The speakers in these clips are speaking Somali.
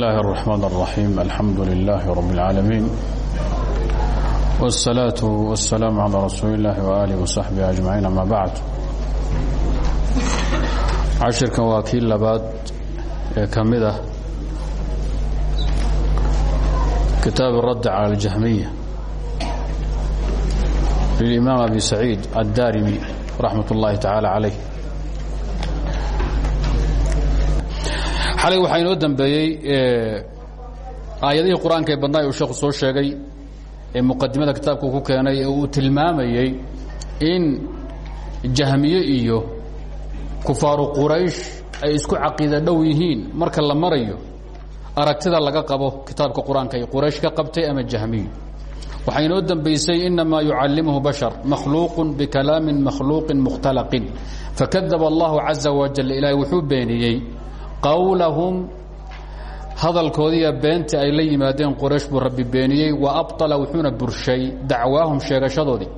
الله الرحمن الرحيم الحمد لله رب العالمين والصلاة والسلام على رسول الله وآله وصحبه أجمعين أما بعد cashirkan waa kii labaad ee ka mid ah kitaab الradd calى الjahmiya lلimaam abi saciid الdarimi raxmat اllahi taعaalى عalayh xalay waxaa inoo dambeeyey aayadihii qur'aanka ee badnaa uu sheekhu soo sheegay ee muqadimada kitaabka ku keenay ee uu tilmaamayey in jahmiye iyo kufaaru quraysh ay isku caqiida dhow yihiin marka la marayo aragtida laga qabo kitaabka qur'aanka ay ka qabtay ama jahmiyu waxaa inoo dambaysay inamaa yucallimuhu bashar makhluuqun bikalaamin makhluuqin mukhtalaqin. Fakadaba allahu caza wajal ilaahay wuxuu beeniyey qawlahum hadalkoodiiya beenta ay la yimaadeen quraysh buu rabbi beeniyey wa abطala wuxuuna burshay dacwaahum sheegashadoodii.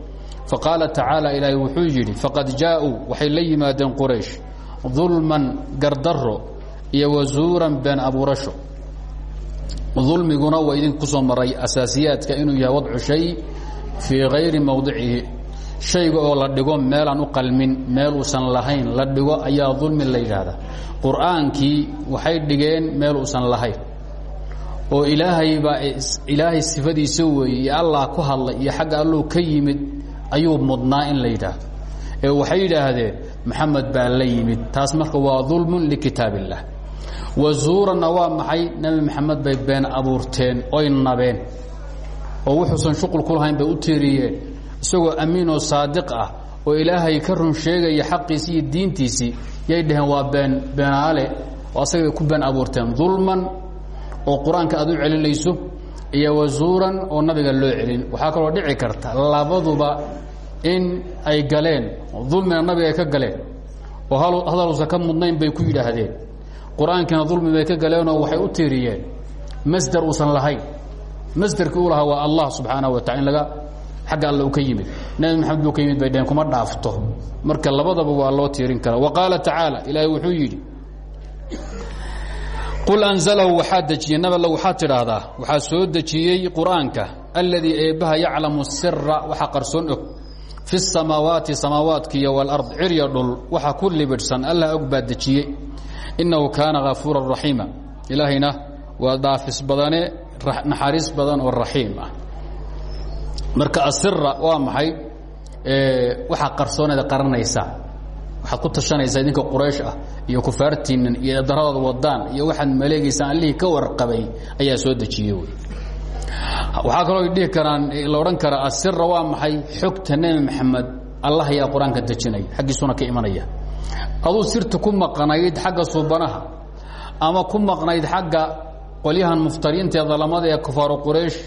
Faqaala tacaala ilaahay wuxuu yidhi faqad jaaءuu waxay la yimaadeen quraysh dulman gardaro iyo wazuuran been abuurasho. Dulmiguna waa idinku soo maray asaasiyaadka inuu yahay wadcu shay fii hayri mowdicihi shayga oo la dhigo meelaan u qalmin meel uusan lahayn la dhigo ayaa dulmi la yidhaahdaa. Qur'aankii waxay dhigeen meel uusan lahayn. Oo ilaahay baa ilaahay sifadiisa weeye iyo allah ku hadlay iyo xagga alluu ka yimid ayuu mudnaa in la yidhaahdo. Ee waxay yidhaahdeen maxamed baa la yimid. Taas marka waa dulmun likitaab illah wazuuranna waa maxay? Nebi maxamed bay been abuurteen oy nabeen. Oo wuxuusan shuqul ku lahayn bay u tiiriyeen isagoo amiin oo saadiq ah oo ilaahay ka run sheegaya xaqiisii iyo diintiisii yay dhaheen waa been beenaale oo asagay ku been abuurteen. Dulman oo qur'aanka celinayso iyo wazuuran oo nabiga loo celin. Waxaa kaloo dhici karta labaduba in ay galeen dulmina nabiga ka galeen oo hadaluusan ka mudnayn bay ku yidhaahdeen. Qur'aankiina dulmi bay ka galeenoo waxay u tiiriyeen masder uusan lahayn. Masderkii u lahaa waa allah subxaanaه wa taala xagga all ka yimid. Nebi maxamed buu ka yimid bay kuma dhaafto. Marka labadaba waa loo tiirin karaa. Wa qaala tacaala ilaahay wuxuu yidhi qul anzalahu waxaa dejiyey waxaad tidhaahdaa waxaa soo dejiyey qur'aanka alladii eebbaha yaclamu sira waxa qarsoon og. Fi samaawaati samaawaatkiiyo walard cirya dhul waxa ku libidhsan allah og baa innahu kaana hafuuran raxiima ilaahayna waa dhaafis badane naxariis badan oo raxiim ah marka asira waa maxay? Waxaa qarsooneeda qaranaysaa waxaad ku tashanaysaa idinka quraysh ah iyo kufaartiinan iyo daradaad wadaan iyo waxaad maleegaysaan allihii ka warqabay ayaa soo dejiye waxaa kaloo dhihi karaan la odhan karaa asira waa maxay? Xogta nebi maxamed allah ayaa qur'aanka dejinaya xaggiisuna ka imanaya. Aduu sirta ku maqnayd xagga suubanaha ama ku maqnayd xagga qolyahan muftariinta ee dalamada ee kufaaru quraysh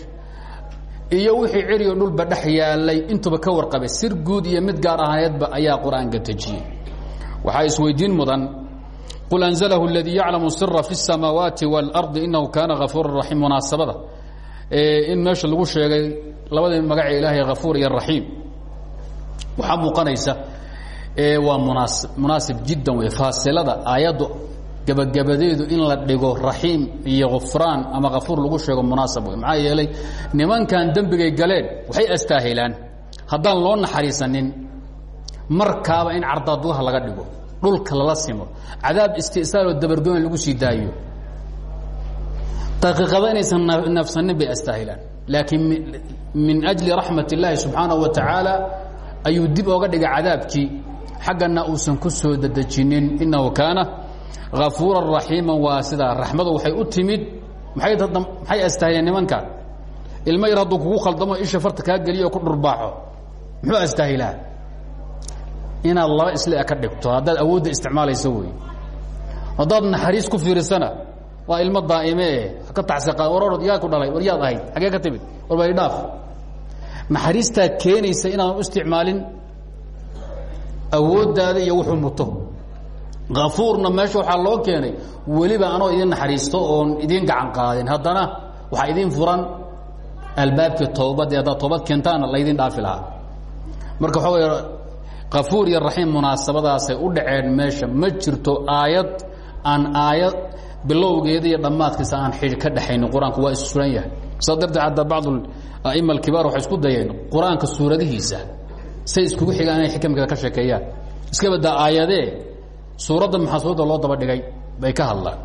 iyo wixii ceriyo dhulba dhex yaalay intuba ka warqabay sir guud iyo mid gaar ahaaneedba ayaa qur-aanka dejiyey waxaa isweydiin mudan qul anzalahu اladii yaclamu sira fi الsamaawaati wاlardi inahu kaana hafuura raxiim munaasabada in meesha lagu sheegay labadii magace ilaahay hafuur iyo raxiim waxaa muuqanaysa waa munaas munaasib jiddan wey faasilada aayaddu gabagabadeedu in la dhigo raxiim iyo khufraan ama kafuur lagu sheego munaasab wey yeelay nimankan dembigay galeen waxay astaahilaan. Haddaan loo naxariisanin markaaba in cardaadugaha laga dhigo dhulka lala simo cadaab isti'saal oo dabargoyn lagu sii daayo daqiiqada inaysan nafsanin bay astaahilaan. Min ajli raxmat illaahi subxaanahu wa tacaala ayuu dib ooga dhigay cadaabkii xaggana uusan ku soo dedejinin inahu kaana afuura raxiima waa sidaa raxmadu waxay u timid maxay astaahileen nimankan ilmo yar hadduu kugu khaldamo isha farta kaa geliyo oo ku dhurbaaxo muxuu astaahilaa? Inaad laba isle ka dhigto haddaad awoodda isticmaalayso wey haddaad naxariis ku fiirisana waa ilmo daa'ime e ka taxsiqa warorod yaa ku dhalay war yaad ahayd xaggee ka timid war baa idhaaf naxariistaa keenaysa inaadan u isticmaalin awooddaada iyo wuxuu muto kafuurna meesha waxaa loo keenay weliba anoo idin naxariisto oon idiin gacan qaadin. Haddana waxaa idin furan albaabkii toobadii haddaad toobad keentaana laydin dhaafi lahaa. Marka waxaa kafuur iyo raxiim munaasabadaasay u dhaceen meesha. Ma jirto aayad aan aayad bilowgeeda iyo dhammaadkiisa aan xidhi ka dhexaynin qur'aanku waa issuran yahay. Saa darteed hadda bacdu aima alkibaar waxay isku dayeen qur'aanka suuradihiisa say iskugu xigaan inay xikamkeeda ka sheekeeyaan. Iska badaa aayadee suuradda maxaa suuradda loo daba dhigay bay ka hadlaan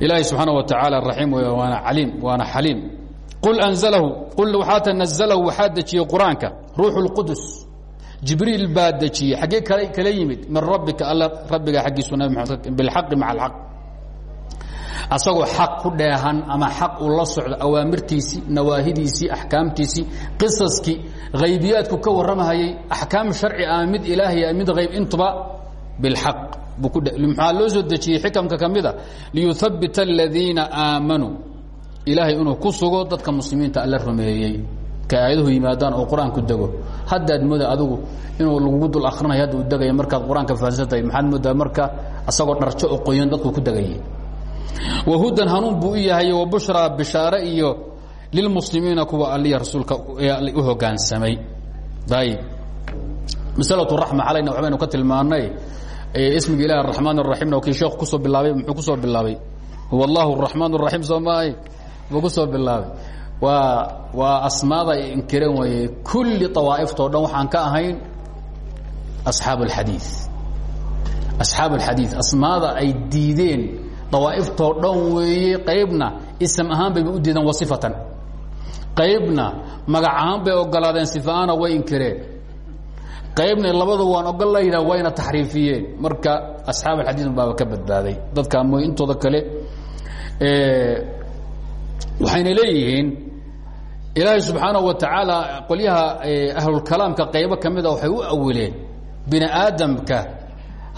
ilaahay subxaana wa tacaala raxiim wey waana caliim waana xaliim. Qul anzalahu qul waxaa tanazalahu waxaa dejiyey qur'aanka jibriil baa dejiyey xaggee kale yimid min rabbika alla rabbiga xaggiisu nabi maxamed bilxaqi maca alxaq. Asagoo xaq ku dheehan ama xaq uu la socdo awaamirtiisii nawaahidiisii axkaamtiisii qisaskii haybiyaadku ka warramahayay axkaam sharci ama mid ilaahay mid hayb bilxaq maxaa loo soo dejiyey xikamka ka mida liyuhabbita aladiina aamanuu ilaahay inuu ku sugo dadka muslimiinta alla rumeeyey ka aayaduhu yimaadaan oo qur'aanku dego haddaad mooda adigu inuu lagugu dul akrinayo hadda u degaya markaad qur'aanka fahansan tahay maxaad moodaa marka asagoo dharjo oo qoyan dadku ku degayay wahudan hanuun buu u yahay wabushraa bishaare iyo lilmuslimiina kuwa aliya rasuulka u hogaansamay ayib masalatu raxma xalayna waxbaynu ka tilmaanay ismiga ilahi araxmaan araxiimna kii sheekhu ku soo bilaabay muxuu ku soo bilaabay? Huwa allahu araxmaan araxiim soo maahay? Buu ku soo bilaabay. Waa waa asmaada inkireen waye kulli awaa'iftao dhan waxaan ka ahayn asxaab alxadii asxaab alxadii asmaada ay diideen dawaa'iftoo dhan weeye qaybna ism ahaan bayba u diideen wasifatan. Qaybna magac ahaan bay ogolaadeen sifaana way inkireen qaybna labadu waan ogol la yidhah wayna taxriifiyeen. Marka asxaab alxadiid baaba ka badbaaday. Dadka mooy intooda kale waxayna leeyihiin ilaahay subxaanaه wa tacaala qolyaha ahlulkalaamka qaybo ka mida waxay u awileen bini aadamka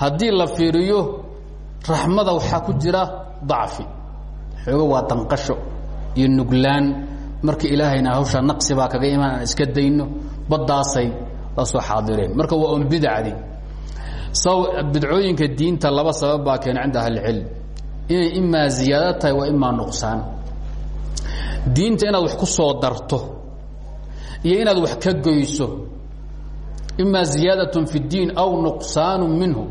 haddii la fiiriyo raxmada waxaa ku jira dacfi xoogo waa danqasho iyo nuglaan marka ilaahayna hawshaa naqsi baa kaga imaan aan iska dayno baddaasay la soo xaadireen. Marka waa un bidacdi bidcooyinka diinta laba sabab baa keena cinda ahlicilm inay imaa ziyaado tahay waa imaa nuqsaan. Diinta inaad wax ku soo darto iyo inaad wax ka goyso imaa ziyaadaة fi اdiin aw nuqsaanu minhu.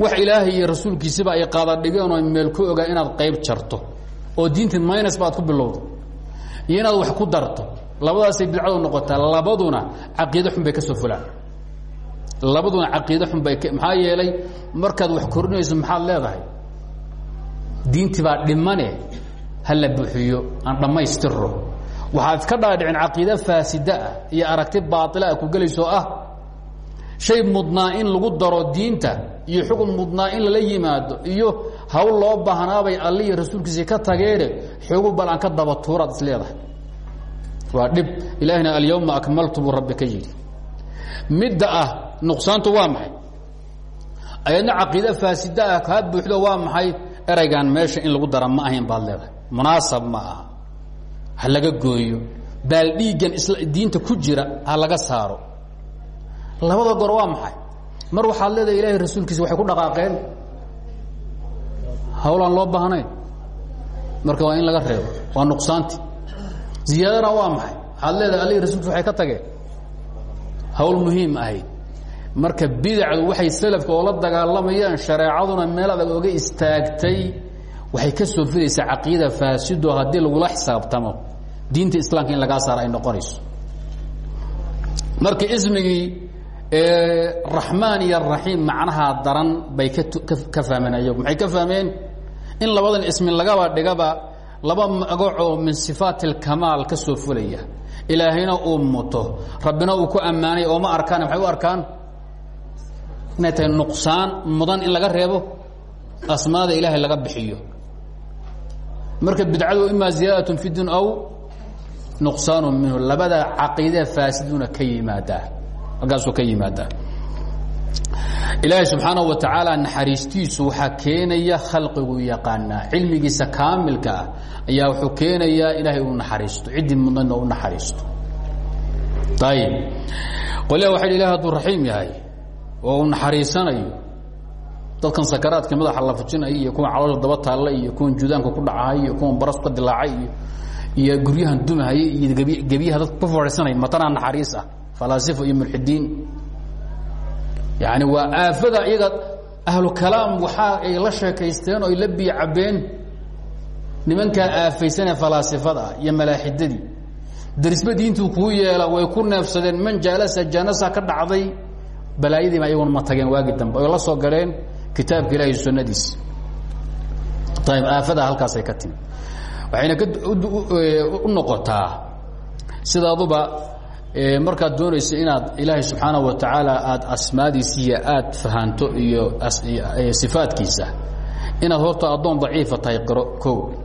Wax ilaahay iyo rasuulkiisiba ay qaada dhigeen oo meel ku ogaa inaad qayb jarto oo diinta minus ba ad ku bilowdo iyo inaad wax ku darto labadaasay bidcadu noqotaa labaduna caqiide xun bay ka soo fulaan. Labaduna caqiide xun bay maxaa yeelay markaad wax korinayso maxaad leedahay? Diintii baa dhimane ha la buuxiyo aan dhammaystiro waxaad ka dhaadhicin caqiide faasida ah iyo aragti baaila ah ku gelayso ah. Shay mudnaa in lagu daro diinta iyo xukun mudnaa in lala yimaado iyo hawl loo baahnaabay alli iyo rasuulkiisii ka tageene xoogu bal aan ka daba tuuraad is leedahay waa dhib. Ilaahina alyawma akmaltu buu rabbi ka midda ah nuqsaantu waa maxay? Ayadna caqiide faasida ah buuxdo waa maxay? Eraygan meesha in lagu dara ma ahayn baad leedahay. Munaasab ma aha. Ha gooyo. Baal dhiiggan isla diinta ku jira ha saaro. Labada goor waa maxay? Mar waxaad leedahay ilahay rasuulkiisa waxay ku dhaqaaqeen? Hawlaan loo baahnayn? Marka waa in laga reebo. Waa nuqsaanti ziyaadana waa maxay? Waxaad leedahay alihii rasulkiisa waxay ka tageen. Hawl muhiim ahayd marka bidacdu waxay salafka oo la dagaalamayaan shareecaduna meel adag oga istaagtay waxay ka soo fidaysaa caqiida faasido haddii lagula xisaabtamo. Diinta islaamka in lagaa saaro ay noqonayso. Marka ismigii raxmaan iyo raxiim macnaha daran bay ka ka fahmeen ayagu maxay ka fahmeen? In labadan ismi lagaba dhigaba laba magacoo min sifaat اlkamaal ka soo fulaya. Ilaahayna uu muto. Rabbina uu ku ammaanay oo ma arkaan maxay u arkaan inay tahay mudan in laga reebo asmaada ilaahay laga bixiyo. Marka bidcadu ima ziyaadaة fi din aw nuqsaan minhu. Labada caqiidee faasiduna ka yimaadaa. Halkaasuu ilaahay subxaanaه wa tacaala naxariistiisu waxaa keenaya khalqigu yaqaanaa. Cilmigiisa kaamilka ah ayaa wuxuu keenayaa ilaahay uu naxariisto. Ciddii mudnayna u naxariisto. Ayib qolya waxa h ilahi haduu raxiim yahay oo uu naxariisanayo dadkan sakaraadka madaxa la fujinaya iyo kuwan caloosha daba taalla iyo kuwan judaanka ku dhacahay iyo kuwan baras ka dilaacay iyo iyo guryahan dumahaya iyo gebyaha dad ku fadhiisanaya matanaa naxariis ah falaasifo iyo mulxidiin yani waa aafada iyaga ahlu kalaam waxaa ay la sheekaysteen oo ay la biicabeen nimankaa aafaysanee falaasifada ah iyo malaaxidadii darisba diintuu kuu yeela way ku neefsadeen man jaalasa janasa ka dhacday? Balaayadiima ayaguna ma tageen waagi dambe oy la soo galeen kitaabka ilahi sunnadiisi ayb aafada halkaasay ka timi waxayna u noqotaa sidaaduba markaad doonayso inaad ilaahay subxaanaه wa tacaala aad asmaadiisiiya aad fahanto iyo sifaadkiisa inaad horta addoon daciifa tahay qiro o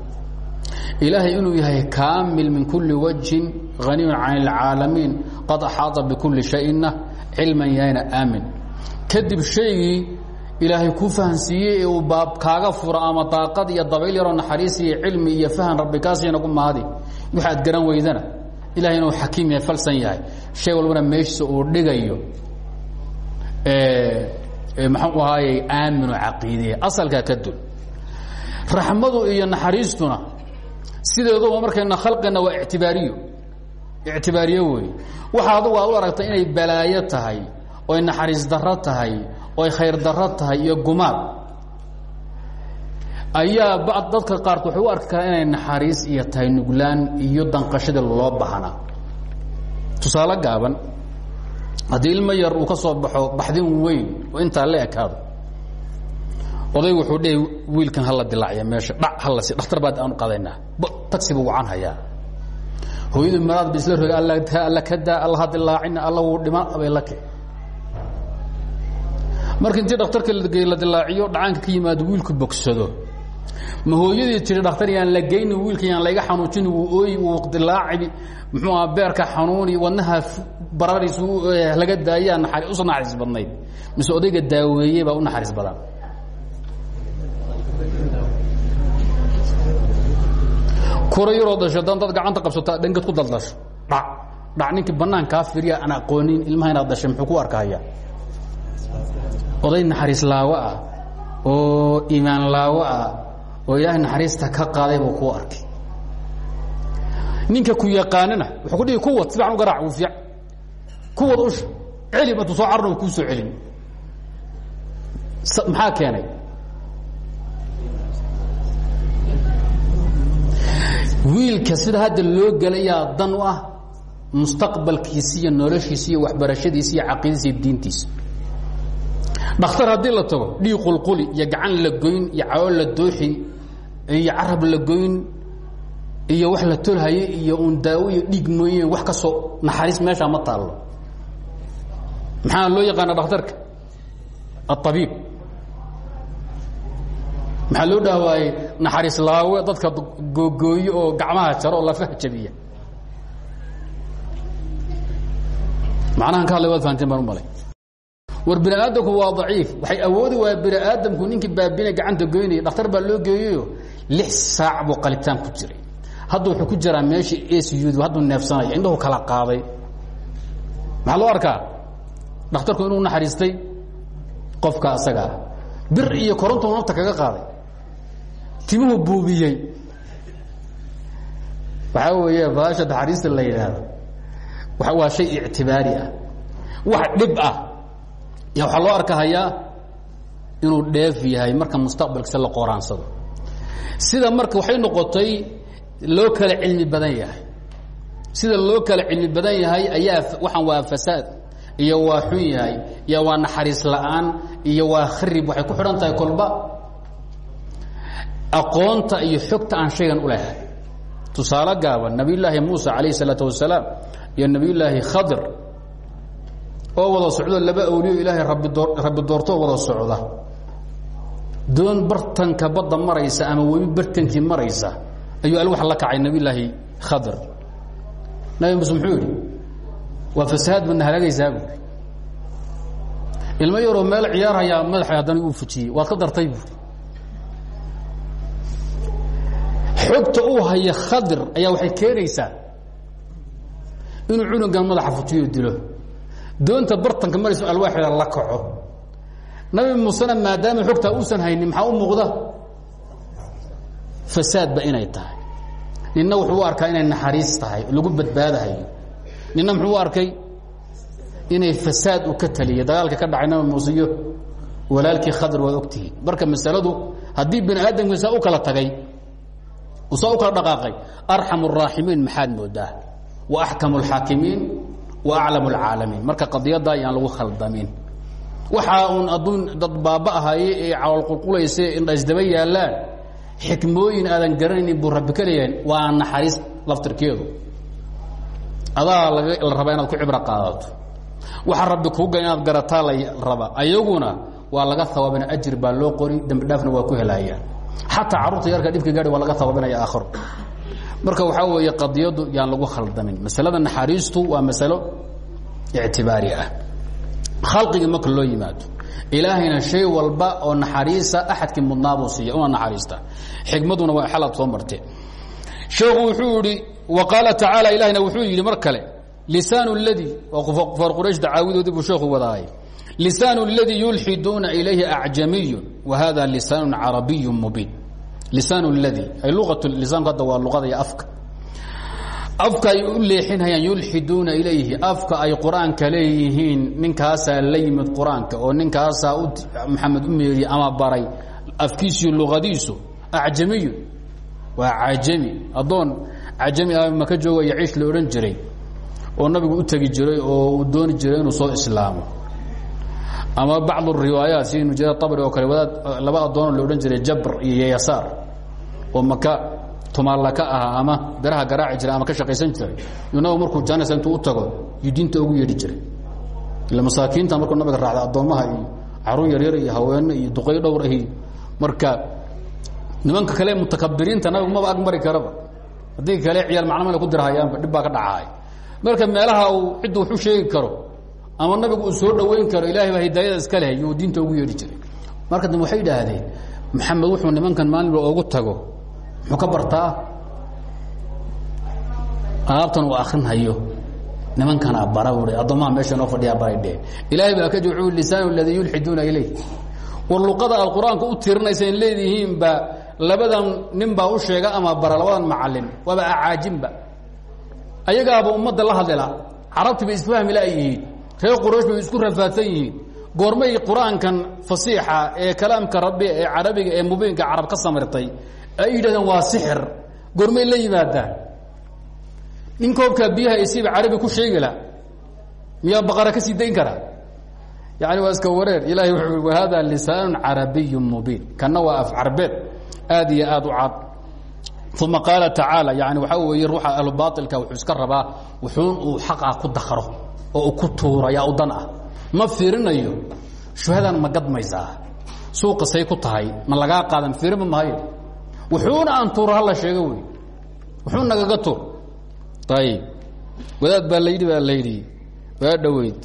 ilaahay inuu yahay kaamil min kuli wajhin haniyun can اlcaalamiin qad axaata bikuli shayna cilman yahayna aamin. Kadib shaygii ilaahay kuu fahansiiyey ee baab kaaga furo ama daaqad iyo dabayl yaroo naxariis iyo cilmi iyo fahan rabbi kaasiina ku mahadi. Waxaad garan weydana ilahay inuu xakiim yahay falsan yahay. Shay walbana meeshiisa uu dhigayo maxuu ahaayey aaminu caqiidiya asalkaa ka dul. Raxmadu iyo naxariistuna sideeduba markayna khalqina waa ictibaariyo. Ictibaariyo wey waxa adugu aad u aragta inay balaayo tahay oy naxariis daro tahay oy khayr daro tahay iyo gumaad ayaa dadka qaarkood waxay u arki karaan inay naxariis iyo tahay nuglaan iyo danqashada loo bahnaa tusaale gaaban haddii ilmo yar uu ka soo baxo baxdin weyn oo intaa la ekaado odaygu wuxuu dhehi wiilkan hala dilaaciya meesha dhac halasi dhakhtar baad aanu qadaynaa tagsi buu wacan hayaa. Hooyadu maraad ba isla roga alla ka daa alla ha dilaacina alla wuu dhima bay la ke marka intii dhakhtarka la dilaaciyo dhacaanka ka yimaado wiilku bogsado ma hooyadii tiri dhakhtar yaan la geyni wiilka yaan layga xanuujini wuu ooyi wuu dilaaci muxuu aha beerka xanuuni wadnaha barariis laga daayaa naari usa naxariis badnayd. Mise odayga daaweeye baa u naxariis badan. Kura yaroo dasho dan dad gacanta qabsata dhangad ku daldasho. Dhac dhac ninkii banaan kaa firiya aan aqoonin ilmaha inaad dashay muxuu ku arkahaya oday naxariis laawo ah oo iimaan laawo ah oo ilaahay naxariista ka qaaday buu kuu arkay. Ninka ku yaqaanana wuxuu ku dhihi kuwad si fiican u garaac wuu fiic kuwad usha celi intuu soo carno kuu soo celin. Maxaa keenay? Wiilka sida hadda loo gelayaa dan u ah mustaqbalkiisi iyo noloshiisa iyo waxbarashadiisa iyo caqiidadiisa iyo diintiisa. Dhakhtar haddii la tago dhiig qulquli iyo gacan la goyn iyo cawo la dooxi iyo carab la goyn iyo wax la tolhaye iyo un daawo iyo dhiig mooye wax ka soo naxariis meeshaa ma taallo. Maxaa loo yaqaana dhakhtarka? Aلطabiib maxaa loo dhaawaaye? Naxariis laawe dadka googooyo oo gacmaha jaro oo lafaha jabiya. Macnahan ka hadlay waad fahanteen baan u malay. War bini aadamku waa daciif. Waxay awoodi waaya bini aadamku ninkii baabina gacanta goynaya. Dhakhtar baa loo geeyeyo lix saac buu qalitaan ku jiray. Hadda wuxuu ku jiraa meeshii acud hadduu neefsanaya indhahu kala qaaday. Maxaa loo arkaa? Dhakhtarku inuu naxariistay qofka asagaa bir iyo korontu nafta kaga qaaday. Timuhu buubiyey. Waxaa weeye baasha naxariista la yidhaahdo. Waa shay ictibaari ah. Wax dhib ah. Waxaa loo arkahayaa inuu dheef yahay marka mustaqbalkiisa la qoraansado sida marka waxay noqotay loo kala cilmi badan yahay. Sida loo kala cilmi badan yahay ayaa waxaan waa fasaad iyo waa xun yahay iyo waa naxariis la'aan iyo waa kharib waxay ku xidhan tahay kolba. Aqoonta iyo xogta aan shaygan u lehay tusaale gaaban nabiy llaahi muusa calayh isalaatu wasalaam iyo nabiy llaahi khadir. Oo wada socdo laba awliyo ilaahay rabbi doortoo wada socda doon bartanka badda maraysa ama webi bartankii maraysa ayuu alwax la kacay nabiy laahi khadir nabi muuse muxuu yidhi waa fasahaad badna halaagaysaa buuri ilmo yaroo meel ciyaarhayaa madaxa haddana uu fujiyey. Waad ka dartay uu haya khadir ayaa waxay keenaysaa inuu cunugan madaxa fujiyo dilo. Doonta bartanka marayso alwaaxeeda la kaco nabi muusena maadaama xogtaa uusan haynin maxaa u muuqda fasaadba inay tahay ninna wuxuu u arkaa inay naxariis tahay lagu badbaadahayo ninna muxuu u arkay inay fasaad u ka taliya dagaalka ka dhacay nabi muuse iyo walaalkii khadr waad ogtihiin marka masaladu haddii bani aadamkii saa u kala tagay saa u kala dhaqaaqay arxam الraaximiin maxaad moodaa wa axkam اlxaakimiin wa aclam اlcaalamiin marka qadiyadda ayaan lagu khaldamin waxaa uun adduun dad baaba ahaye ee cawalqulqulayse indhaisdaba yaallaan xikmooyin aadan garanaynin buu rabbi ka leeyahay waa naxariis laftirkeedu. Adaa la rabaa inaad ku cibro qaadato. Waxa rabbi kuu gal inaad garataa la raba ayaguna waa laga hawaabina ajir baa loo qori dembi dhaafna waa ku helayaan xataa carruurta yarka dhibka gaadhi waa laga hawaabinaya aakhiro marka waxaa weeye qadiyadu yaan lagu khaldamin. Masalada naxariistu waa masalo ictibaari ah khalqigii marka loo yimaado ilaahayna shay walba oo naxariisa axadkii mudnaabuu siiya una naxariista xikmaduna waa xalaad soo martee sheekhu wuxuu yihi wa qaala tacaala ilahina wuxuu yidhi mar kale lisaan اladii kufaar quraysh dacaawidoodii buu sheekhu wadaay lisaan اladii yulxiduuna ilayhi acjamiyu wa hada lisaan carabiyu mubiin lisaan اladii ay luat lisaanku hadda waa luqada iyo afka afka ay u leexinhayaan yulxiduuna ilayhi afka ay qur'aanka leeyihiin ninkaasaa la yimid qur'aanka oo ninkaasaa maxamed u meeriye ama baray. Afkiisiyo luqadiisu acjamiyu waa cajami. Addoon cajami ah maka jooga iyo ciish la odhan jiray oo nabigu u tegi jiray oo uu dooni jiray inuu soo islaamo. Ama bacd riwaayaat si jarir abri oo kale wadaad laba addoonoo la odhan jiray jabr iyo yasaar oo maka tumaalla ka ahaa ama biraha garaaci jiray ama ka shaqaysan jiray yu nabigu markuu janasa intuu u tago yuu diinta ugu yeedhi jiray. Ila masaakiinta markuu nabiga raacda addoommaha iyo carruur yaryar iyo haweene iyo duqay dhowr ahi marka nimanka kale mutakabiriinta nabigu maba agmari karaba. Haddii kale ciyaal maclamale ku dirhayaanba dhib baa ka dhacaay marka meelaha uu ciddu wax u sheegi karo ama nabigu uu soo dhaweyn karo ilahay baa hidaayada iska leh yuu diinta ugu yeedhi jiray. Marka dambe waxay idhaahdeen maxamed wuxuu nimankan maalinba oogu tago muxuu ka bartaa? Alaabtan uu akrinhayo nimankana bara ui addoommaha meesha noo fadhiyaa baray dheen ilaahay baa ka joocu lisaan ladii yulxiduuna ilayh. War luqada aad qur'aanka u tirinaysa leedihiinba labadan nin baa u sheega ama bara labadan macalin waaba acaajinba ayagaaba ummadda la hadlila carabti bay isfahmi la yihiin reer quraysh bay isku rafaadsan yihiin. Goormay qur'aankan fasiixa ee kalaamka rabbi ee carabiga ee mubiinka carab ka samirtay ay yidhahdeen waa sixir. Goormay la yimaadaan nin koobkaa biyaha isiiba carabi ku sheegila miyaa baqara ka sii dayn karaa yani waa iska wareer. Ilahay wuxuu wahada lisaanu carabiyu mubiin. Kanna waa af carbeed aad iyo aad u cad. Uma qaala tacaala yani waxaa weeye ruuxa ahlubaailka wuxuu iska rabaa wuxuun uu xaqaa ku dakro oo uu ku tuuro yaa u dan ah. Ma fiirinayo shuhadan ma gadmaysaa? Suuqa say ku tahay ma lagaa qaadan fiirinba mahayo wuxuuna aan tuuro hala sheego wey wuxuu nagaga tuur. Ayib wadaad baa layidhi baa layidhi waa dhoweyd